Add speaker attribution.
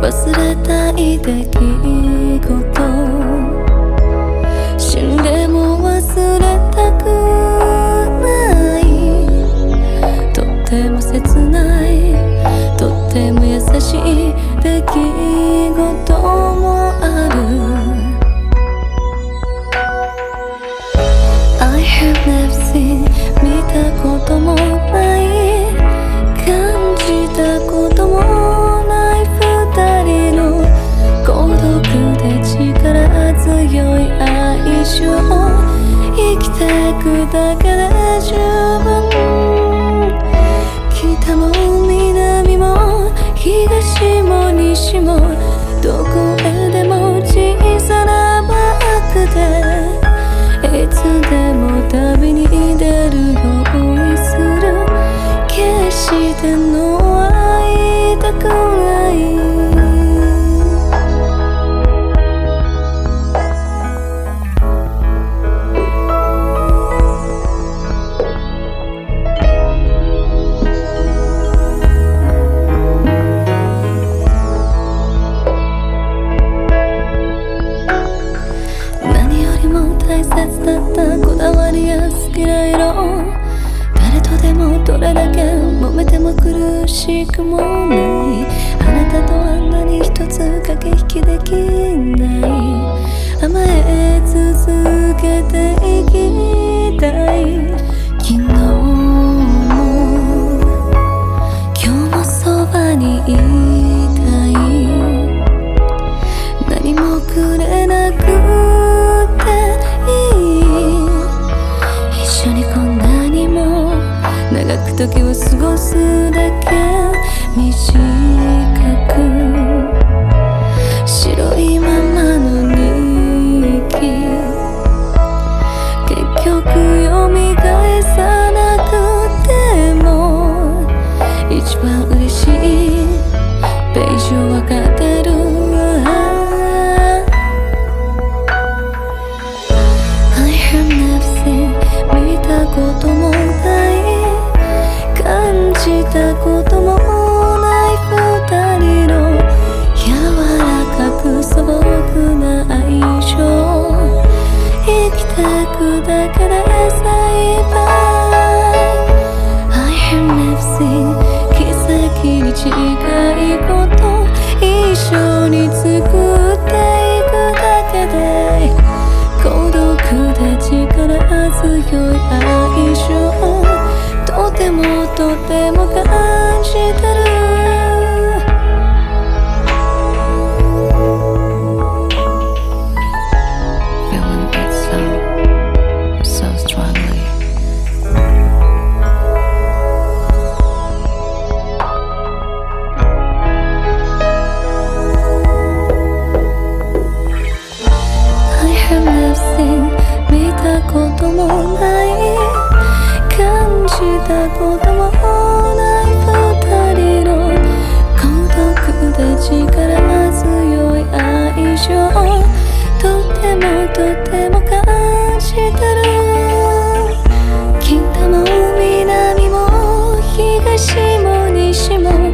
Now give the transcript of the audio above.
Speaker 1: 忘れたい出来事。死んでも忘れたくない。とっても切ない。とっても優しい出来事もある。I have never もどこへでも小さなバックでめても苦しくもない。あなたとあんなに一つ駆け引きできない。甘えず過ごすだけ道強い愛情とてもとても感じた。shimmer.